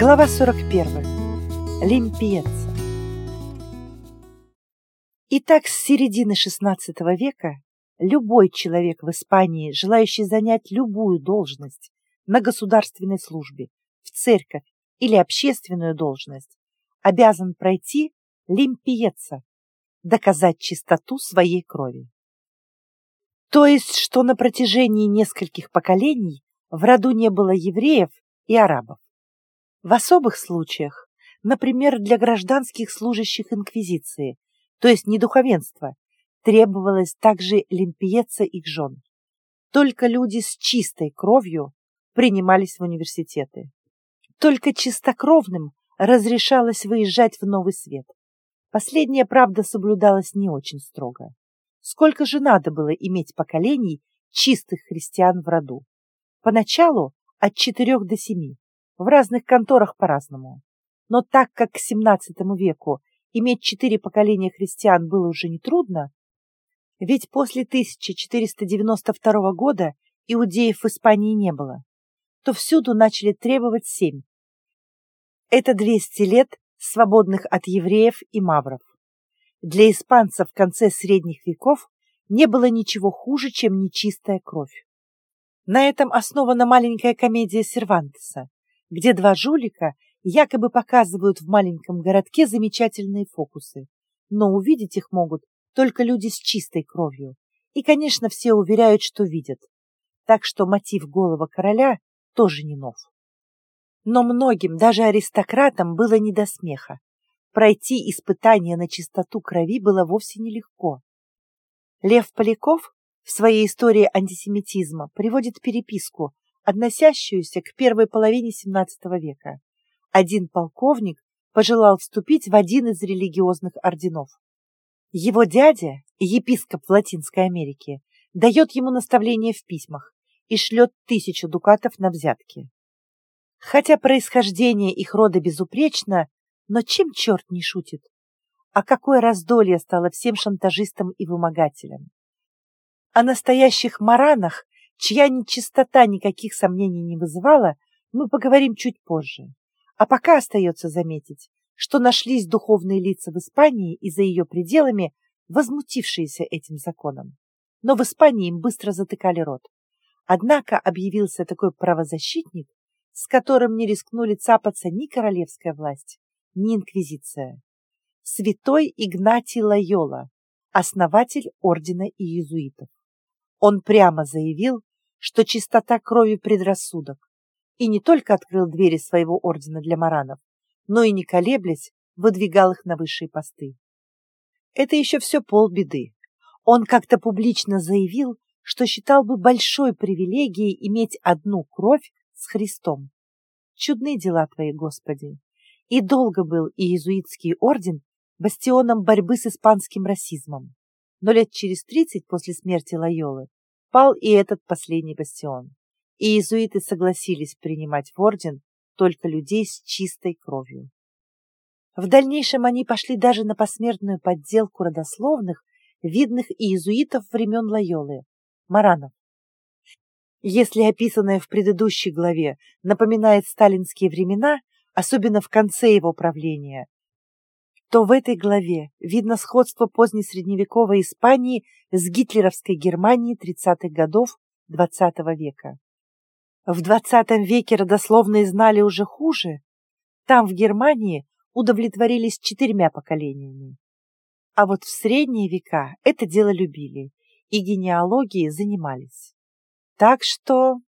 Глава 41. Лимпиеца. Итак, с середины XVI века любой человек в Испании, желающий занять любую должность на государственной службе, в церковь или общественную должность, обязан пройти лимпиеца, доказать чистоту своей крови. То есть, что на протяжении нескольких поколений в роду не было евреев и арабов. В особых случаях, например, для гражданских служащих инквизиции, то есть не духовенства, требовалось также лимпиеца их жен. Только люди с чистой кровью принимались в университеты. Только чистокровным разрешалось выезжать в новый свет. Последняя правда соблюдалась не очень строго. Сколько же надо было иметь поколений чистых христиан в роду? Поначалу от четырех до семи, в разных конторах по-разному. Но так как к XVII веку иметь четыре поколения христиан было уже нетрудно, ведь после 1492 года иудеев в Испании не было, то всюду начали требовать семь. Это 200 лет свободных от евреев и мавров. Для испанцев в конце средних веков не было ничего хуже, чем нечистая кровь. На этом основана маленькая комедия Сервантеса, где два жулика якобы показывают в маленьком городке замечательные фокусы, но увидеть их могут только люди с чистой кровью. И, конечно, все уверяют, что видят. Так что мотив голого короля тоже не нов. Но многим, даже аристократам, было не до смеха. Пройти испытание на чистоту крови было вовсе нелегко. Лев Поляков в своей истории антисемитизма приводит переписку, относящуюся к первой половине XVII века. Один полковник пожелал вступить в один из религиозных орденов. Его дядя, епископ Латинской Америке, дает ему наставление в письмах и шлет тысячу дукатов на взятки. Хотя происхождение их рода безупречно, но чем черт не шутит? А какое раздолье стало всем шантажистам и вымогателям? О настоящих маранах, чья нечистота никаких сомнений не вызывала, мы поговорим чуть позже. А пока остается заметить, что нашлись духовные лица в Испании и за ее пределами, возмутившиеся этим законом. Но в Испании им быстро затыкали рот. Однако объявился такой правозащитник, с которым не рискнули цапаться ни королевская власть, ни инквизиция. Святой Игнатий Лайола, основатель ордена иезуитов. Он прямо заявил, что чистота крови предрассудок, и не только открыл двери своего ордена для маранов, но и не колеблясь, выдвигал их на высшие посты. Это еще все полбеды. Он как-то публично заявил, что считал бы большой привилегией иметь одну кровь с Христом. Чудны дела твои, Господи! И долго был иезуитский орден бастионом борьбы с испанским расизмом. Но лет через тридцать после смерти Лайолы пал и этот последний бастион. И иезуиты согласились принимать в орден только людей с чистой кровью. В дальнейшем они пошли даже на посмертную подделку родословных, видных иезуитов времен Лайолы, Маранов. Если описанное в предыдущей главе напоминает сталинские времена, особенно в конце его правления, то в этой главе видно сходство поздней средневековой Испании с гитлеровской Германией 30-х годов XX -го века. В XX веке родословные знали уже хуже. Там, в Германии, удовлетворились четырьмя поколениями. А вот в средние века это дело любили и генеалогией занимались. Так что